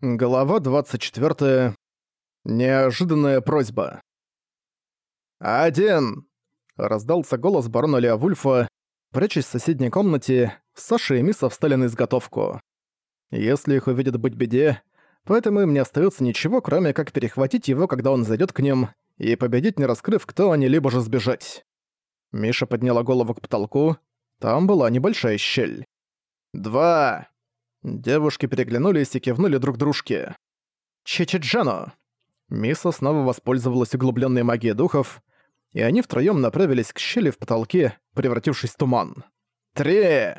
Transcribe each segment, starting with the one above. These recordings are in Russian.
Глава 24. Неожиданная просьба. «Один!» — раздался голос барона Леовульфа. Прячась в соседней комнате, Саша и Миса встали на изготовку. Если их увидят быть беде, поэтому им не остается ничего, кроме как перехватить его, когда он зайдет к ним, и победить, не раскрыв, кто они, либо же сбежать. Миша подняла голову к потолку. Там была небольшая щель. «Два!» Девушки переглянулись и кивнули друг дружке. «Чичиджано!» Миса снова воспользовалась углубленной магией духов, и они втроём направились к щели в потолке, превратившись в туман. «Три!»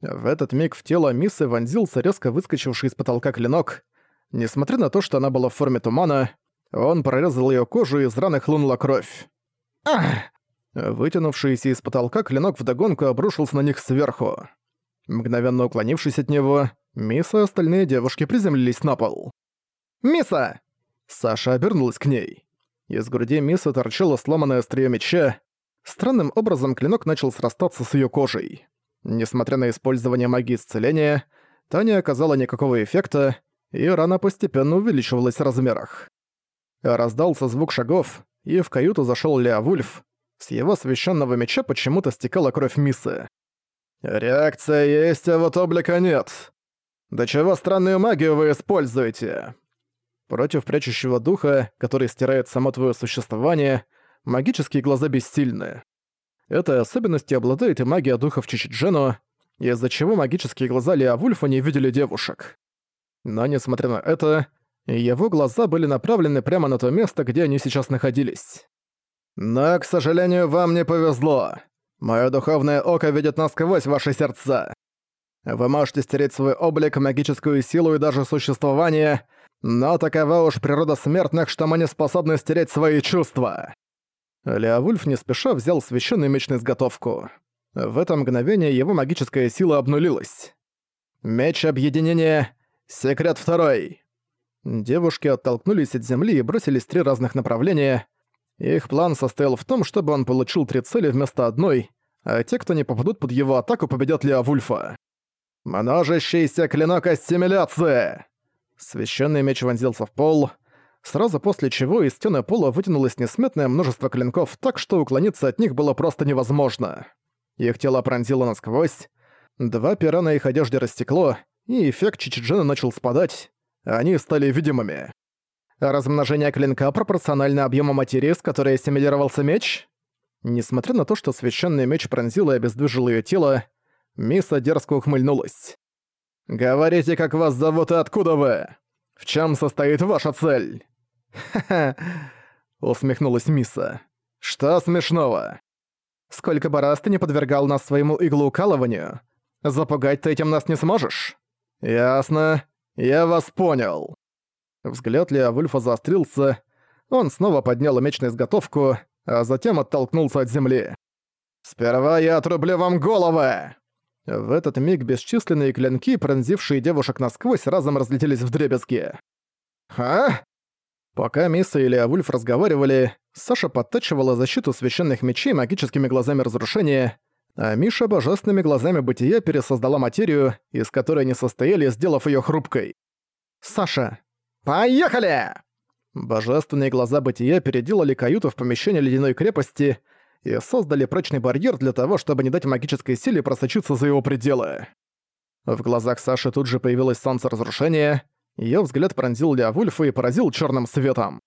В этот миг в тело Мисы вонзился резко выскочивший из потолка клинок. Несмотря на то, что она была в форме тумана, он прорезал её кожу и из раны хлынула кровь. «Ах!» Вытянувшийся из потолка клинок вдогонку обрушился на них сверху. Мгновенно уклонившись от него, Миса и остальные девушки приземлились на пол. «Миса!» Саша обернулась к ней. Из груди Мисы торчало сломанное острие меча. Странным образом клинок начал срастаться с ее кожей. Несмотря на использование магии исцеления, та не оказала никакого эффекта, и рана постепенно увеличивалась в размерах. Раздался звук шагов, и в каюту зашел Леовульф. С его священного меча почему-то стекала кровь Мисы. «Реакция есть, а вот облика нет. Да чего странную магию вы используете?» Против прячущего духа, который стирает само твое существование, магические глаза бессильны. Этой особенностью обладает и магия духов Чичиджену, из-за чего магические глаза Леовульфа не видели девушек. Но несмотря на это, его глаза были направлены прямо на то место, где они сейчас находились. «Но, к сожалению, вам не повезло. Моё духовное око видит насквозь ваши сердца. Вы можете стереть свой облик, магическую силу и даже существование, но такова уж природа смертных, что мы не способны стереть свои чувства». Леовульф не спеша взял священный меч на изготовку. В это мгновение его магическая сила обнулилась. «Меч объединения. Секрет второй». Девушки оттолкнулись от земли и бросились в три разных направления. Их план состоял в том, чтобы он получил три цели вместо одной, а те, кто не попадут под его атаку, победят Леовульфа. «Множащийся клинок ассимиляции!» Священный меч вонзился в пол, сразу после чего из стены пола вытянулось несметное множество клинков так, что уклониться от них было просто невозможно. Их тело пронзило насквозь, два пера на их одежде растекло, и эффект Чичиджина начал спадать, они стали видимыми. Размножение клинка пропорционально объему материи, с которой ассимилировался меч? Несмотря на то, что священный меч пронзил и обездвижил ее тело, Миса дерзко ухмыльнулась. «Говорите, как вас зовут и откуда вы? В чем состоит ваша цель?» «Ха-ха», — усмехнулась Миса. «Что смешного? Сколько бы раз ты не подвергал нас своему иглоукалыванию, запугать ты этим нас не сможешь?» «Ясно. Я вас понял». Взгляд Леовульфа заострился, он снова поднял меч на изготовку, а затем оттолкнулся от земли. «Сперва я отрублю вам головы!» В этот миг бесчисленные клинки, пронзившие девушек насквозь, разом разлетелись в дребезги. «А?» Пока Миса и Леовульф разговаривали, Саша подтачивала защиту священных мечей магическими глазами разрушения, а Миша божественными глазами бытия пересоздала материю, из которой они состояли, сделав ее хрупкой. «Саша, «Поехали!» Божественные глаза бытия переделали каюту в помещение ледяной крепости и создали прочный барьер для того, чтобы не дать магической силе просочиться за его пределы. В глазах Саши тут же появилось солнце разрушения, её взгляд пронзил Леовульфа и поразил чёрным светом.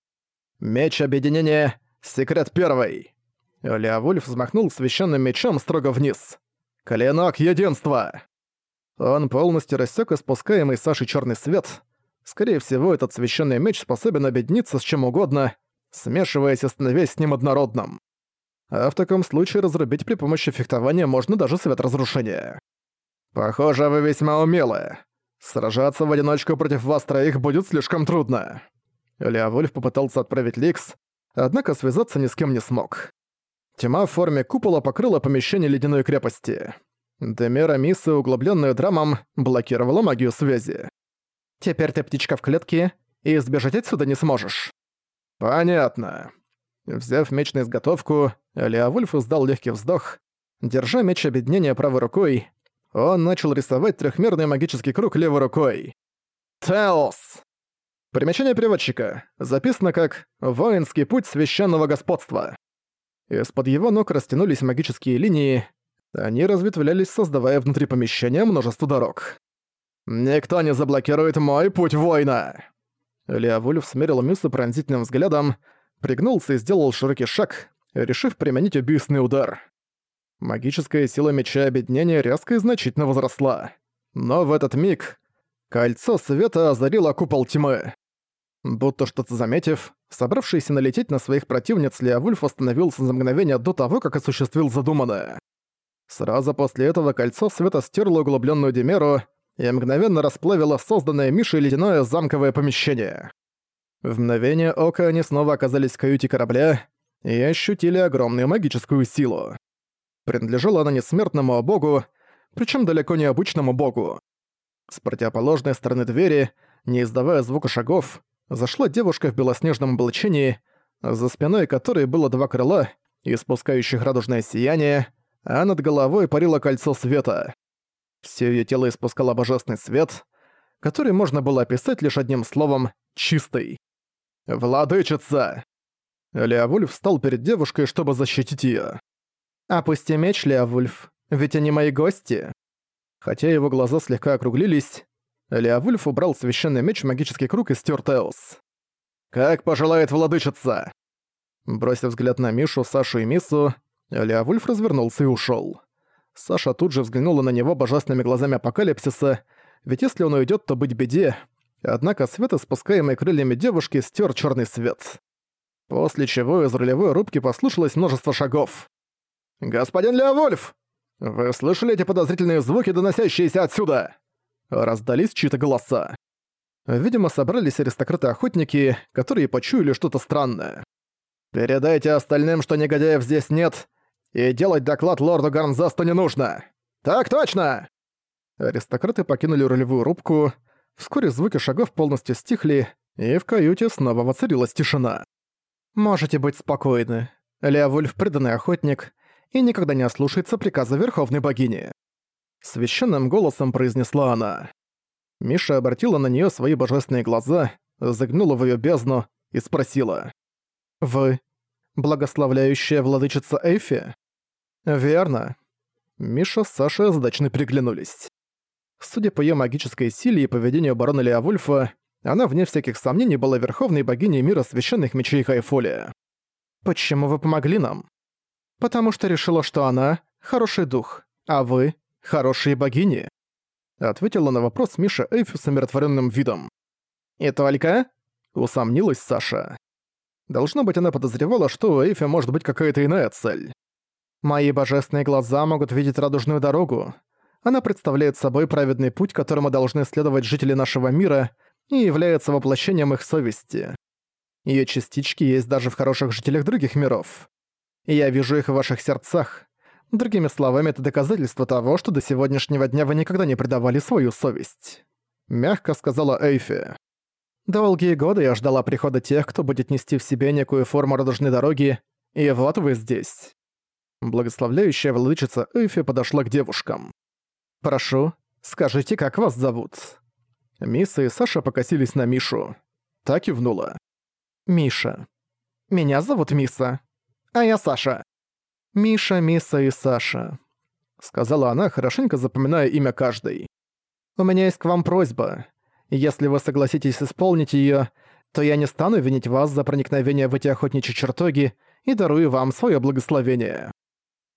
«Меч объединения. Секрет первый». Леовульф взмахнул священным мечом строго вниз. «Клинок единства!» Он полностью рассек испускаемый Сашей чёрный свет, Скорее всего, этот священный меч способен объединиться с чем угодно, смешиваясь и становясь с ним однородным. А в таком случае разрубить при помощи фехтования можно даже свет разрушения. Похоже, вы весьма умелы. Сражаться в одиночку против вас троих будет слишком трудно. Леовольф попытался отправить Ликс, однако связаться ни с кем не смог. Тьма в форме купола покрыла помещение ледяной крепости. Демера Миссы, углубленную драмом, блокировала магию связи. Теперь ты птичка в клетке, и сбежать отсюда не сможешь». «Понятно». Взяв меч на изготовку, Леовульф издал легкий вздох. Держа меч объединения правой рукой, он начал рисовать трехмерный магический круг левой рукой. «Теос!» Примечание переводчика. Записано как «Воинский путь священного господства». Из-под его ног растянулись магические линии, они разветвлялись, создавая внутри помещения множество дорог. «Никто не заблокирует мой путь воина!» Леовульф смерил Мюса пронзительным взглядом, пригнулся и сделал широкий шаг, решив применить убийственный удар. Магическая сила меча объединения резко и значительно возросла. Но в этот миг кольцо света озарило купол тьмы. Будто что-то заметив, собравшийся налететь на своих противниц Леовульф остановился за мгновение до того, как осуществил задуманное. Сразу после этого кольцо света стерло углубленную Демеру и мгновенно расплавило созданное Мишей ледяное замковое помещение. В мгновение ока они снова оказались в каюте корабля и ощутили огромную магическую силу. Принадлежала она не смертному, а богу, причем далеко не обычному богу. С противоположной стороны двери, не издавая звука шагов, зашла девушка в белоснежном облачении, за спиной которой было два крыла, испускающих радужное сияние, а над головой парило кольцо света. Всё её тело испускало божественный свет, который можно было описать лишь одним словом «чистый». «Владычица!» Леовульф встал перед девушкой, чтобы защитить её. «Опусти меч, Леовульф, ведь они мои гости». Хотя его глаза слегка округлились, Леовульф убрал священный меч в магический круг и стер Теос. «Как пожелает владычица!» Бросив взгляд на Мишу, Сашу и Мису, Леовульф развернулся и ушёл. Саша тут же взглянула на него божественными глазами апокалипсиса, ведь если он уйдет, то быть беде. Однако свет, испускаемый крыльями девушки, стер черный свет. После чего из рулевой рубки послышалось множество шагов. «Господин Леовульф! Вы слышали эти подозрительные звуки, доносящиеся отсюда?» Раздались чьи-то голоса. Видимо, собрались аристократы-охотники, которые почуяли что-то странное. «Передайте остальным, что негодяев здесь нет, и делать доклад лорду Гарнзасту не нужно. Так точно!» Аристократы покинули рулевую рубку, вскоре звуки шагов полностью стихли, и в каюте снова воцарилась тишина. «Можете быть спокойны. Леовульф — преданный охотник и никогда не ослушается приказа Верховной Богини». Священным голосом произнесла она. Миша обратила на неё свои божественные глаза, загнула в её бездну и спросила. «Вы благословляющая владычица Эйфи?» «Верно». Миша с Сашей озадачно приглянулись. Судя по её магической силе и поведению барона Леовульфа, она, вне всяких сомнений, была верховной богиней мира священных мечей Хайфолия. «Почему вы помогли нам?» «Потому что решила, что она — хороший дух, а вы — хорошие богини», — ответила на вопрос Миша Эйфи с умиротворенным видом. «И только?» — усомнилась Саша. Должно быть, она подозревала, что у Эйфи может быть какая-то иная цель. Мои божественные глаза могут видеть радужную дорогу. Она представляет собой праведный путь, которому должны следовать жители нашего мира, и является воплощением их совести. Её частички есть даже в хороших жителях других миров. Я вижу их в ваших сердцах. Другими словами, это доказательство того, что до сегодняшнего дня вы никогда не предавали свою совесть. Мягко сказала Эйфи. Долгие годы я ждала прихода тех, кто будет нести в себе некую форму радужной дороги, и вот вы здесь. Благословляющая владычица Эйфи подошла к девушкам. «Прошу, скажите, как вас зовут?» Миса и Саша покосились на Мишу. Так кивнула. «Миша. Меня зовут Миса. А я Саша». «Миша, Миса и Саша», — сказала она, хорошенько запоминая имя каждой. «У меня есть к вам просьба. Если вы согласитесь исполнить её, то я не стану винить вас за проникновение в эти охотничьи чертоги и дарую вам своё благословение».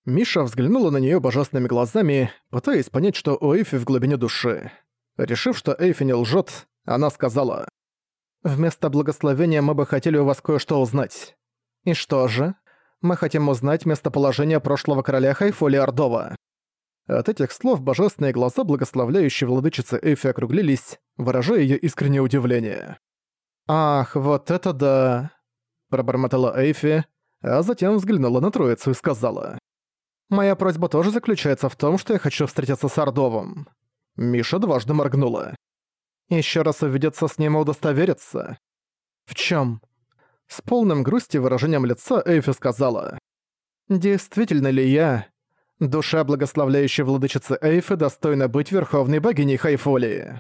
Миша взглянула на неё божественными глазами, пытаясь понять, что у Эйфи в глубине души. Решив, что Эйфи не лжёт, она сказала, «Вместо благословения мы бы хотели у вас кое-что узнать». «И что же?» «Мы хотим узнать местоположение прошлого короля Хайфоли Ордова». От этих слов божественные глаза благословляющей владычицы Эйфи округлились, выражая её искреннее удивление. «Ах, вот это да!» – пробормотала Эйфи, а затем взглянула на троицу и сказала. «Моя просьба тоже заключается в том, что я хочу встретиться с Ордовым». Миша дважды моргнула. Ещё раз увидеться с ним и удостовериться». «В чём?» С полным грусти выражением лица Эйфи сказала. «Действительно ли я, Душа благословляющей владычицы Эйфы достойна быть верховной богиней Хайфолии.